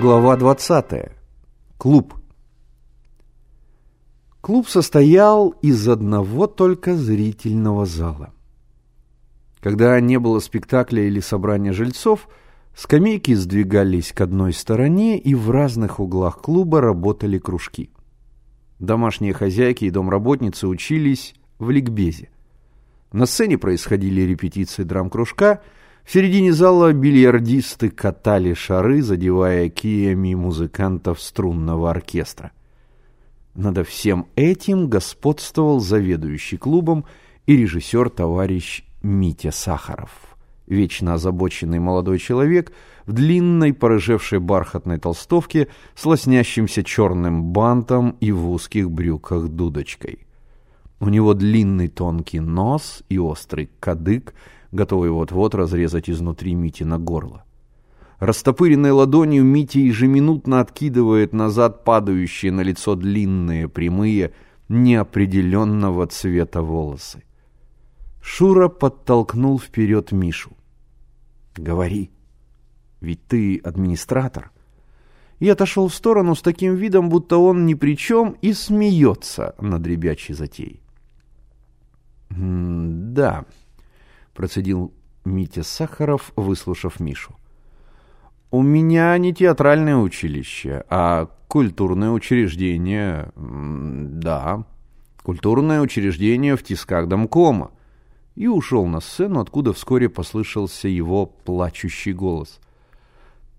Глава 20. Клуб. Клуб состоял из одного только зрительного зала. Когда не было спектакля или собрания жильцов, скамейки сдвигались к одной стороне, и в разных углах клуба работали кружки. Домашние хозяйки и домработницы учились в ликбезе. На сцене происходили репетиции драм-кружка – в середине зала бильярдисты катали шары, задевая киями музыкантов струнного оркестра. Над всем этим господствовал заведующий клубом и режиссер товарищ Митя Сахаров. Вечно озабоченный молодой человек в длинной, порыжевшей бархатной толстовке с лоснящимся черным бантом и в узких брюках дудочкой. У него длинный тонкий нос и острый кадык – готовый вот-вот разрезать изнутри Мити на горло. Растопыренной ладонью Мити ежеминутно откидывает назад падающие на лицо длинные, прямые, неопределенного цвета волосы. Шура подтолкнул вперед Мишу. «Говори, ведь ты администратор». И отошел в сторону с таким видом, будто он ни при чем и смеется над ребячей затеей. «Да», процедил Митя Сахаров, выслушав Мишу. У меня не театральное училище, а культурное учреждение. Да, культурное учреждение в тисках домкома. И ушел на сцену, откуда вскоре послышался его плачущий голос.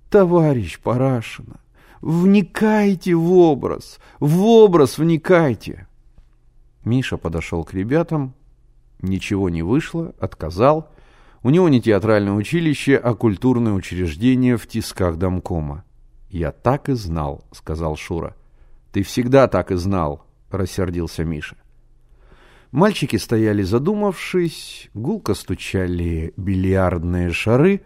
«Товарищ Парашина, вникайте в образ, в образ вникайте!» Миша подошел к ребятам, Ничего не вышло, отказал. У него не театральное училище, а культурное учреждение в тисках домкома. «Я так и знал», — сказал Шура. «Ты всегда так и знал», — рассердился Миша. Мальчики стояли задумавшись, гулко стучали бильярдные шары,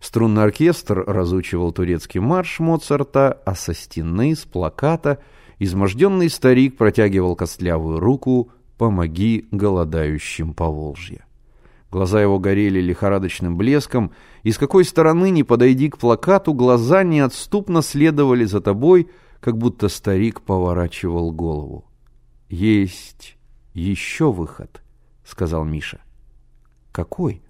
струнный оркестр разучивал турецкий марш Моцарта, а со стены, с плаката, изможденный старик протягивал костлявую руку «Помоги голодающим по Волжье». Глаза его горели лихорадочным блеском, и с какой стороны ни подойди к плакату, глаза неотступно следовали за тобой, как будто старик поворачивал голову. «Есть еще выход», — сказал Миша. «Какой?»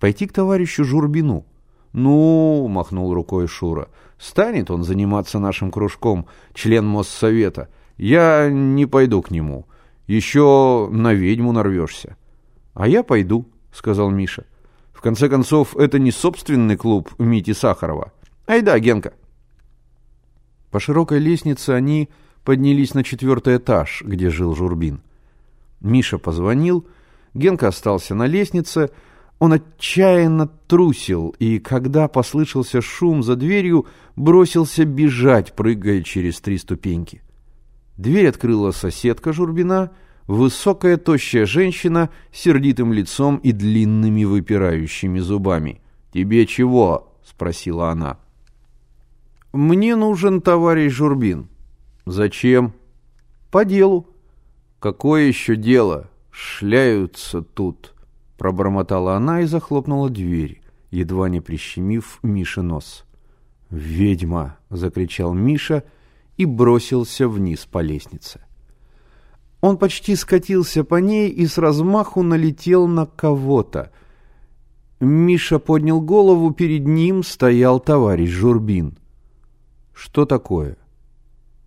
«Пойти к товарищу Журбину». «Ну», — махнул рукой Шура, — «станет он заниматься нашим кружком, член Моссовета. Я не пойду к нему. Еще на ведьму нарвешься. А я пойду, сказал Миша. В конце концов, это не собственный клуб Мити Сахарова. Айда, Генка. По широкой лестнице они поднялись на четвертый этаж, где жил Журбин. Миша позвонил, Генка остался на лестнице, он отчаянно трусил, и когда послышался шум за дверью, бросился бежать, прыгая через три ступеньки. Дверь открыла соседка Журбина, высокая тощая женщина с сердитым лицом и длинными выпирающими зубами. «Тебе чего?» — спросила она. «Мне нужен товарищ Журбин». «Зачем?» «По делу». «Какое еще дело? Шляются тут», — пробормотала она и захлопнула дверь, едва не прищемив Мише нос. «Ведьма!» — закричал Миша — и бросился вниз по лестнице. Он почти скатился по ней и с размаху налетел на кого-то. Миша поднял голову, перед ним стоял товарищ Журбин. «Что такое?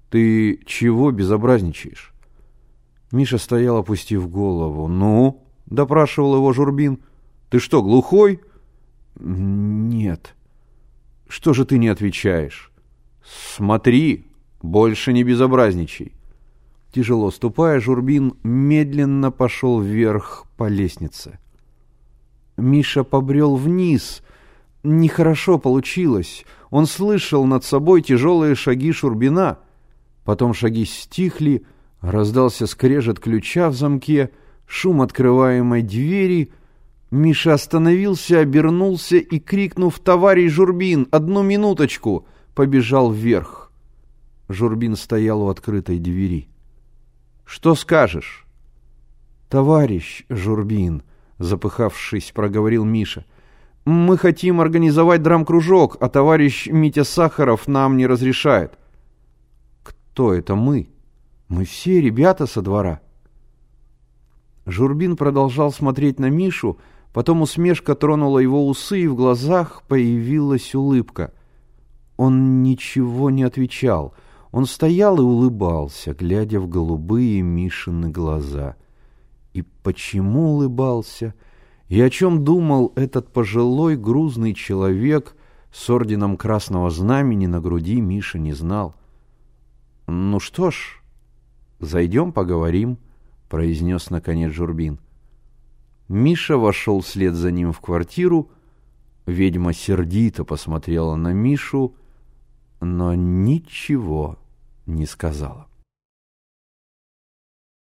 Ты чего безобразничаешь?» Миша стоял, опустив голову. «Ну?» — допрашивал его Журбин. «Ты что, глухой?» «Нет». «Что же ты не отвечаешь?» «Смотри!» Больше не безобразничай. Тяжело ступая, Журбин медленно пошел вверх по лестнице. Миша побрел вниз. Нехорошо получилось. Он слышал над собой тяжелые шаги Шурбина. Потом шаги стихли, раздался скрежет ключа в замке, шум открываемой двери. Миша остановился, обернулся и, крикнув «Товарищ Журбин, одну минуточку!» побежал вверх. Журбин стоял у открытой двери. «Что скажешь?» «Товарищ Журбин», — запыхавшись, проговорил Миша, Мы хотим организовать драм-кружок, а товарищ Митя Сахаров нам не разрешает. Кто это мы? Мы все ребята со двора. Журбин продолжал смотреть на Мишу, потом усмешка тронула его усы, и в глазах появилась улыбка. Он ничего не отвечал. Он стоял и улыбался, глядя в голубые Мишины глаза. И почему улыбался? — и о чем думал этот пожилой грузный человек с орденом Красного Знамени на груди, Миша не знал. «Ну что ж, зайдем поговорим», — произнес наконец Журбин. Миша вошел вслед за ним в квартиру. Ведьма сердито посмотрела на Мишу, но ничего не сказала.